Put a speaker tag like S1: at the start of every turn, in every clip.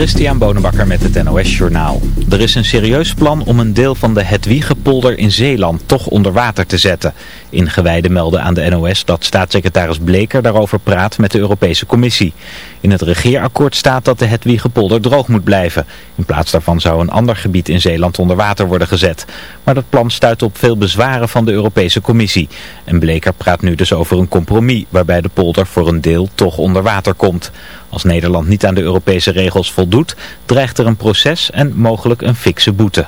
S1: Christian Bonenbakker met het NOS Journaal. Er is een serieus plan om een deel van de Hedwiegepolder in Zeeland toch onder water te zetten. Ingewijden melden aan de NOS dat staatssecretaris Bleker daarover praat met de Europese Commissie. In het regeerakkoord staat dat de Hedwiegepolder droog moet blijven. In plaats daarvan zou een ander gebied in Zeeland onder water worden gezet. Maar dat plan stuit op veel bezwaren van de Europese Commissie. En Bleker praat nu dus over een compromis waarbij de polder voor een deel toch onder water komt. Als Nederland niet aan de Europese regels voldoet, dreigt er een proces en mogelijk een fikse boete.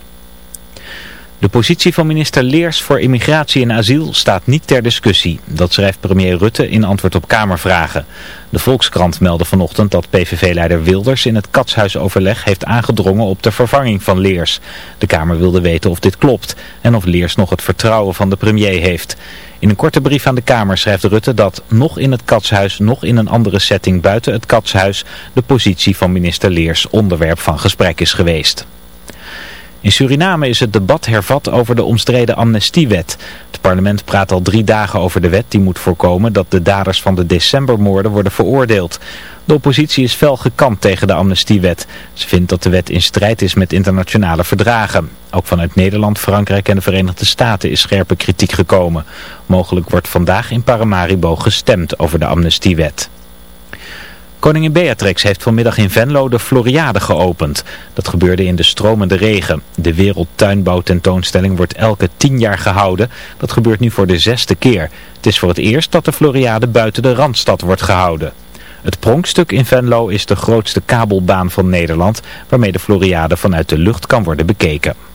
S1: De positie van minister Leers voor immigratie en asiel staat niet ter discussie. Dat schrijft premier Rutte in antwoord op Kamervragen. De Volkskrant meldde vanochtend dat PVV-leider Wilders in het katshuisoverleg heeft aangedrongen op de vervanging van Leers. De Kamer wilde weten of dit klopt en of Leers nog het vertrouwen van de premier heeft. In een korte brief aan de Kamer schrijft Rutte dat nog in het katshuis, nog in een andere setting buiten het katshuis, de positie van minister Leers onderwerp van gesprek is geweest. In Suriname is het debat hervat over de omstreden amnestiewet. Het parlement praat al drie dagen over de wet die moet voorkomen dat de daders van de decembermoorden worden veroordeeld. De oppositie is fel gekant tegen de amnestiewet. Ze vindt dat de wet in strijd is met internationale verdragen. Ook vanuit Nederland, Frankrijk en de Verenigde Staten is scherpe kritiek gekomen. Mogelijk wordt vandaag in Paramaribo gestemd over de amnestiewet. Koningin Beatrix heeft vanmiddag in Venlo de Floriade geopend. Dat gebeurde in de stromende regen. De wereldtuinbouwtentoonstelling wordt elke tien jaar gehouden. Dat gebeurt nu voor de zesde keer. Het is voor het eerst dat de Floriade buiten de Randstad wordt gehouden. Het pronkstuk in Venlo is de grootste kabelbaan van Nederland, waarmee de Floriade vanuit de lucht kan worden bekeken.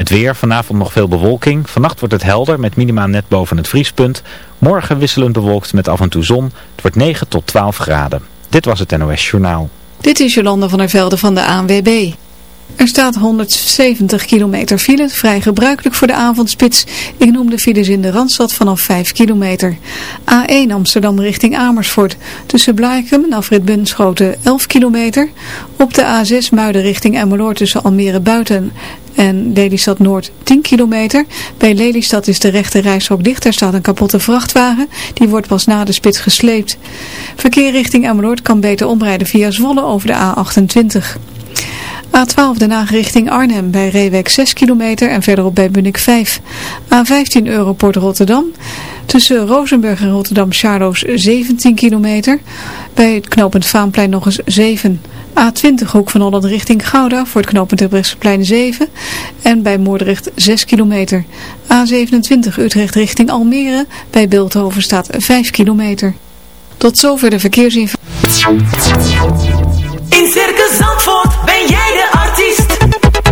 S1: Het weer, vanavond nog veel bewolking. Vannacht wordt het helder met minima net boven het vriespunt. Morgen wisselend bewolkt met af en toe zon. Het wordt 9 tot 12 graden. Dit was het NOS Journaal.
S2: Dit is Jolanda van der Velde van de ANWB. Er staat 170 kilometer file, vrij gebruikelijk voor de avondspits. Ik noem de files in de Randstad vanaf 5 kilometer. A1 Amsterdam richting Amersfoort. Tussen Blaakem en Afrit Bunschoten 11 kilometer. Op de A6 Muiden richting Emmeloord tussen Almere Buiten en Lelystad Noord 10 kilometer. Bij Lelystad is de rechte reishok dicht. Er staat een kapotte vrachtwagen. Die wordt pas na de spits gesleept. Verkeer richting Emmeloord kan beter omrijden via Zwolle over de A28. A12 Den Haag richting Arnhem bij Reewek 6 kilometer en verderop bij Bunnik 5. A15 Europort Rotterdam. Tussen Rozenburg en Rotterdam Charloes 17 kilometer. Bij het knooppunt Vaanplein nog eens 7. A20 Hoek van Holland richting Gouda voor het knooppunt Terbrechtseplein 7. En bij Moordrecht 6 kilometer. A27 Utrecht richting Almere. Bij Beeldhoven staat 5 kilometer. Tot zover de verkeersinformatie.
S3: In Circus Zandvoort ben jij de artiest.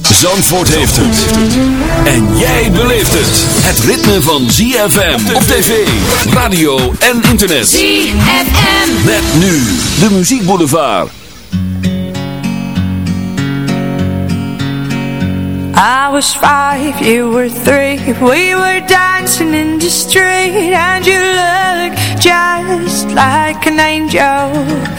S4: Zandvoort heeft het. En jij beleeft het. Het ritme van ZFM op tv, radio en internet.
S3: ZFM.
S4: Met nu de Muziekboulevard.
S5: I was five, you were three We were dancing in the street And you looked just like an angel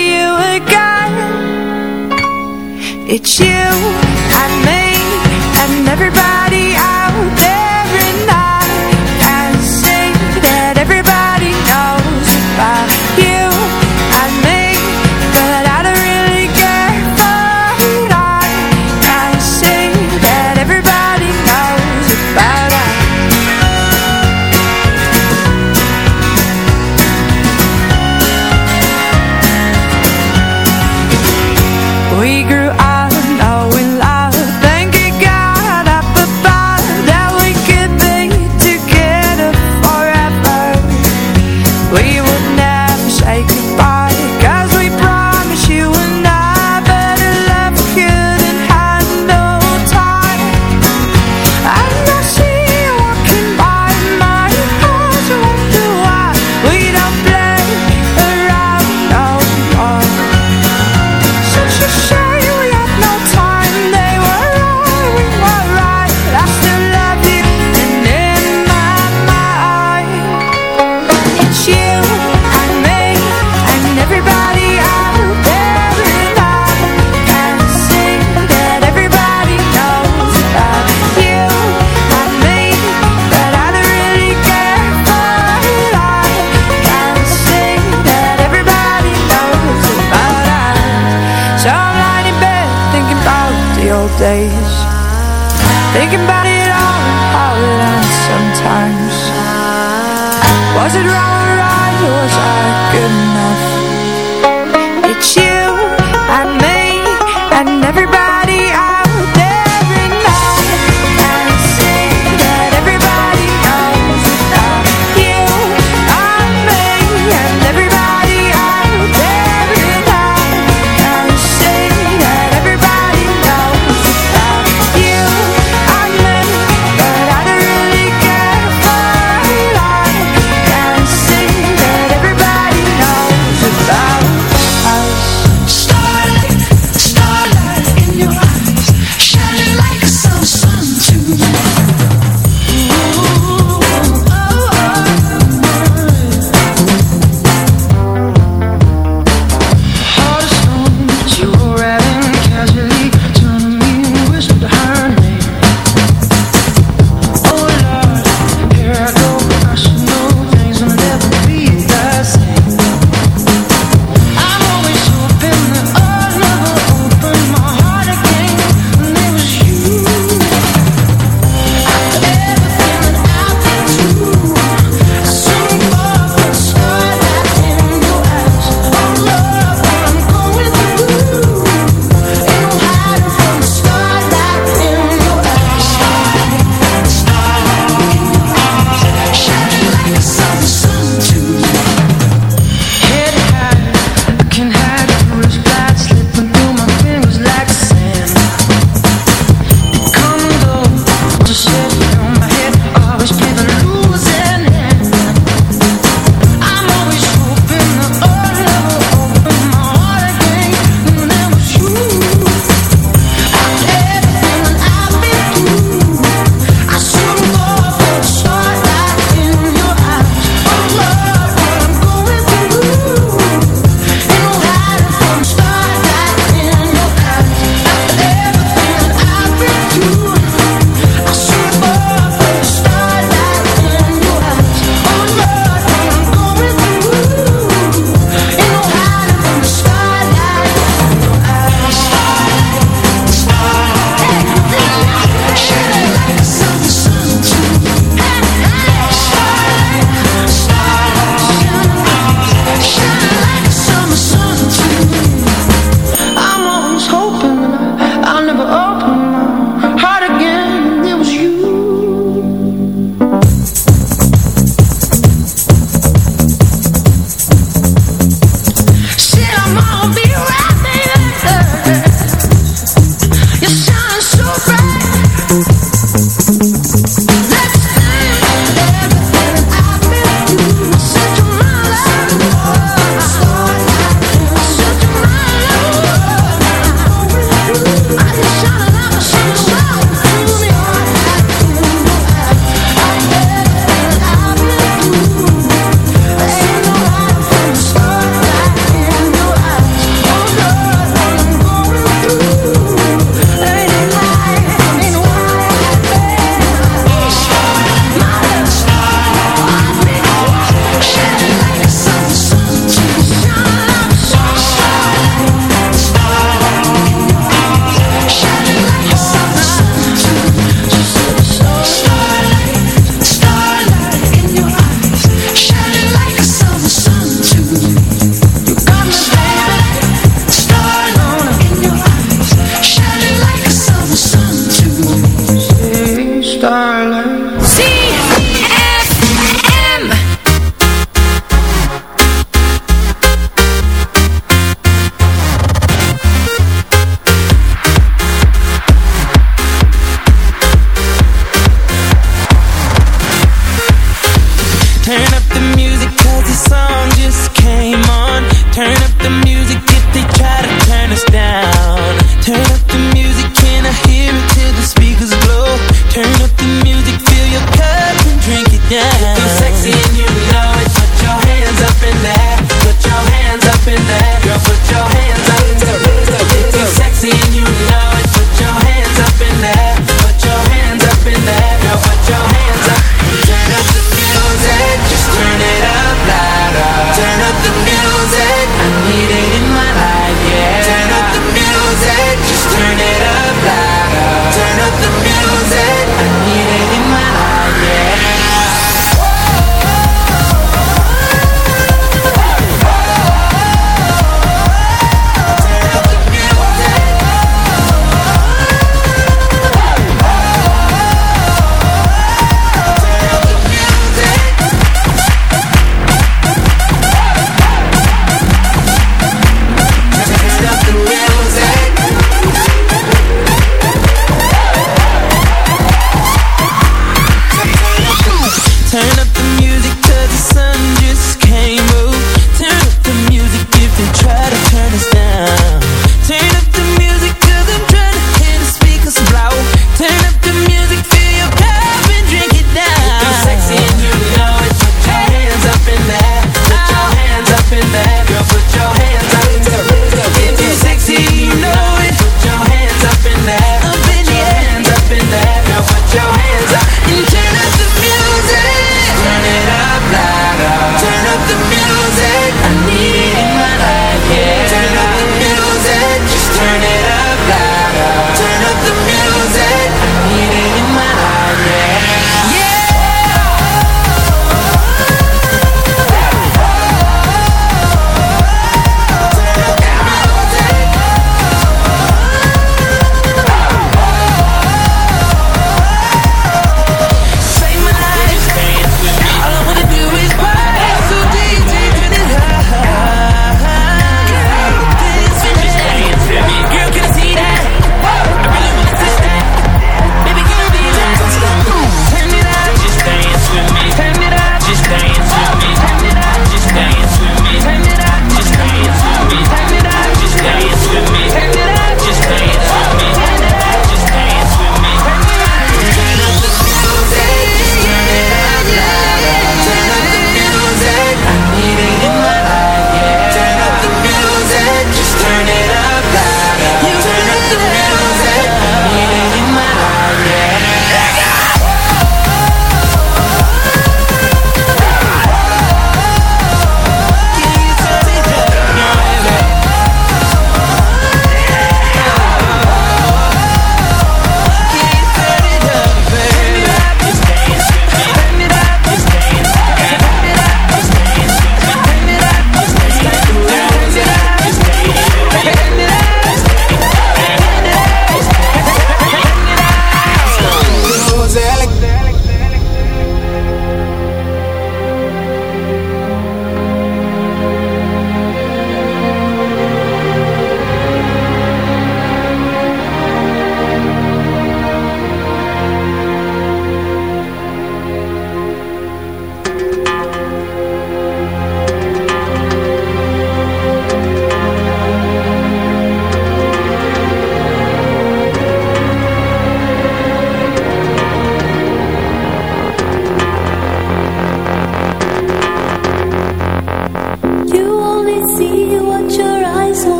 S5: It's you.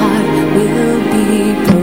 S6: heart will be broken.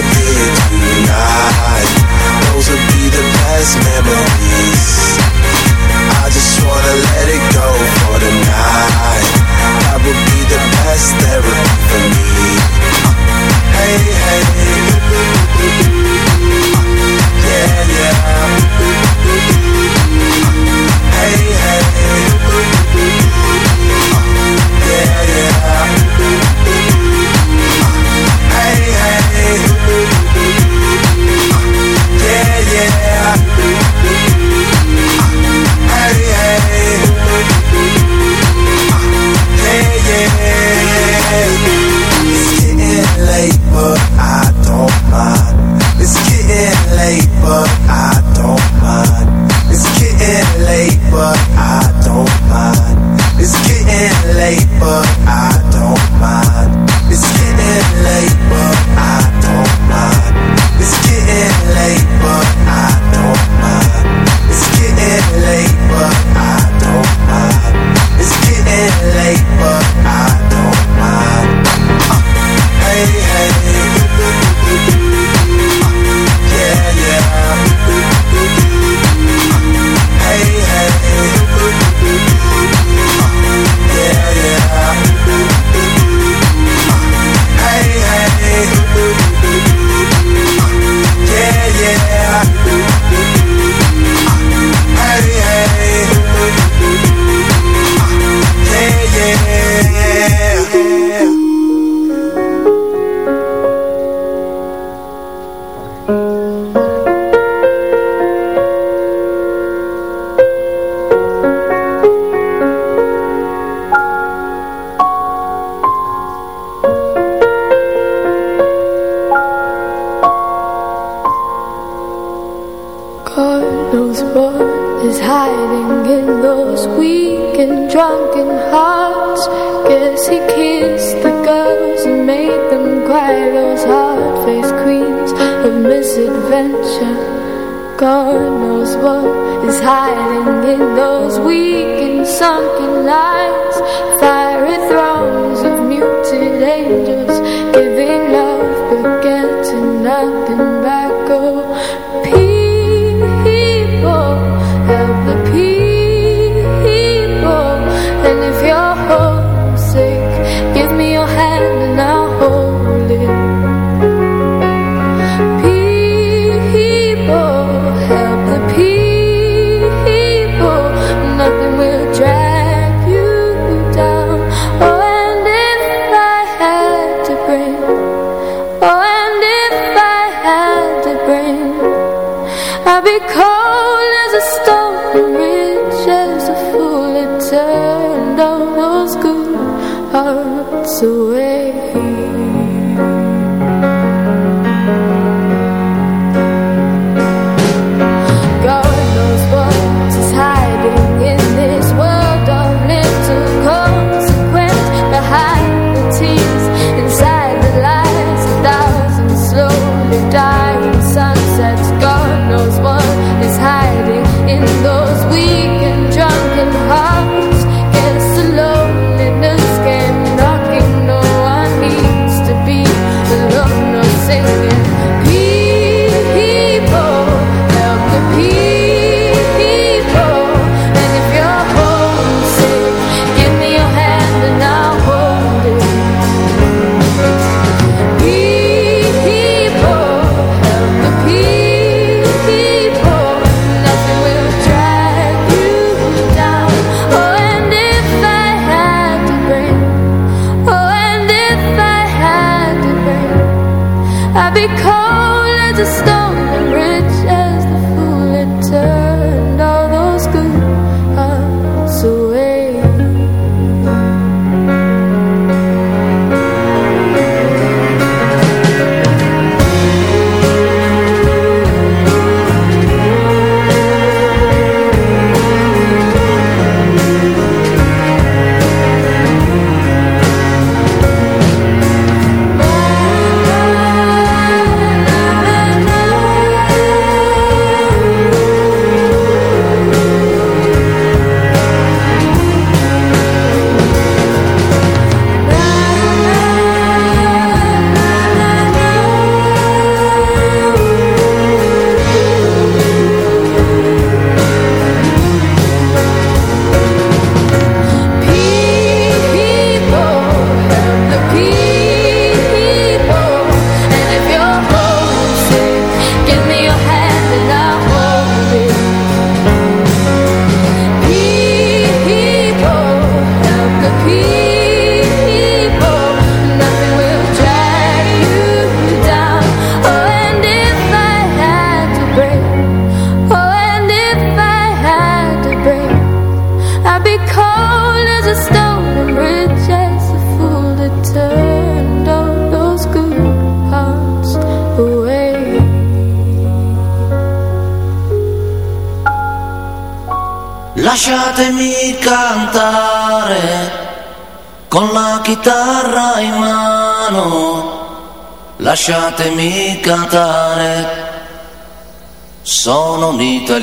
S6: Did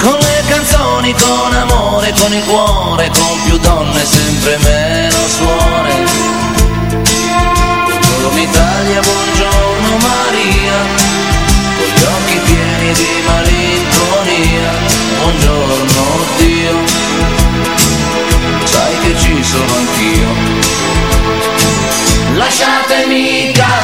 S7: con le canzoni, con amore, con il cuore, con più donne, sempre meno suore. Buongiorno Italia, buongiorno Maria, con gli occhi pieni di malinconia, buongiorno Dio, sai che ci sono anch'io. Lasciatemi cantare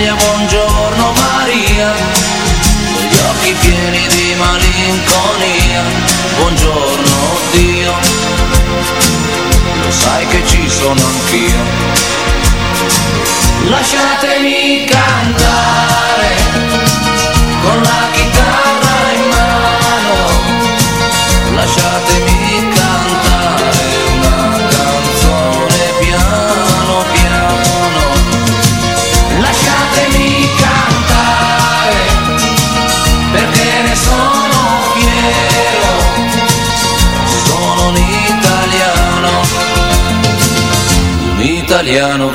S7: Italia, buongiorno Maria, con gli occhi pieni di malinconia, buongiorno Dio, lo sai che ci sono anch'io. Lasciatemi cantare italiano.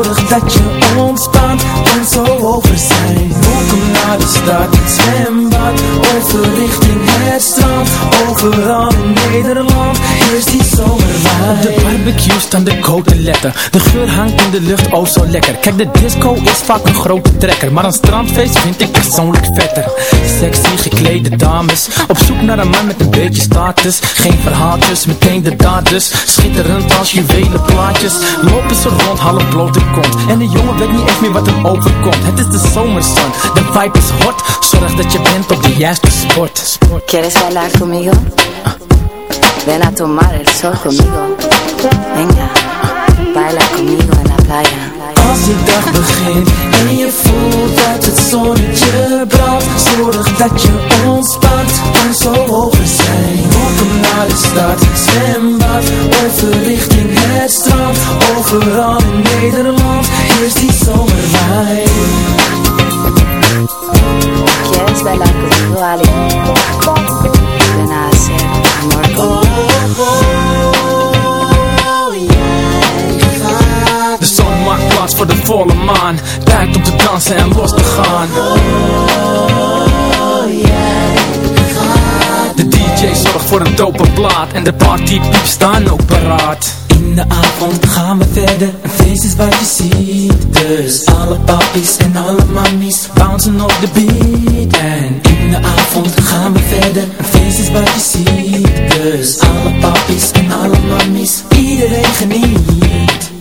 S8: Zorg dat je ontspant, kan zo over zijn. Welkom naar de stad, zwembad, overrichting het strand. Overal in Nederland is die zomerwijn
S9: de barbecue staan de code letter De geur hangt in de lucht, oh zo lekker. Kijk de disco is vaak een grote trekker. Maar een strandfeest vind ik persoonlijk vetter. Sexy geklede dames Op zoek naar een man met een beetje status. Geen verhaaltjes, meteen de daders. Schitterend als juwelen plaatjes. Lopen ze rond, half blote kont En de jongen weet niet echt meer wat hem overkomt Het is de zomerzon, de vibe is hot Zorg dat je bent op de juiste sport, sport.
S10: ¿Quieres bailar conmigo? Ven a tomar el sol conmigo. Venga, baila conmigo en la playa.
S8: Als de dag begint. En je voelt dat het zonnetje brandt. Zorg dat je ontspant, kan zo over zijn. Welkom naar de stad, zwembad, overrichting het strand. Overal in Nederland is die zomerwijn.
S10: ¿Quieres bailar conmigo, Ali? Ven a hacer amor conmigo.
S9: Maakt plaats voor de volle maan. Tijd om te dansen en los te gaan. De DJ zorgt voor een dope plaat En de partypieps staan ook paraat.
S8: In de avond gaan we verder, een feest is wat je ziet. Dus alle papies en alle mammies bouncen op de beat. En in de avond gaan we verder, een feest is wat je ziet. Dus alle papies en alle mammies, iedereen geniet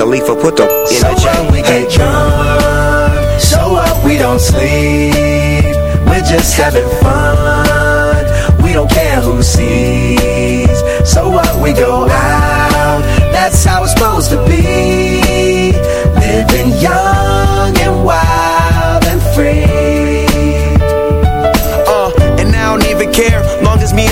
S11: a leaf, put the in
S6: So
S11: the chain.
S6: what we get drunk, so what we don't sleep. We're just having fun, we don't care who sees. So what we go out, that's how it's supposed to be. Living young and wild and free.
S12: Uh, and I don't even care. Long as me and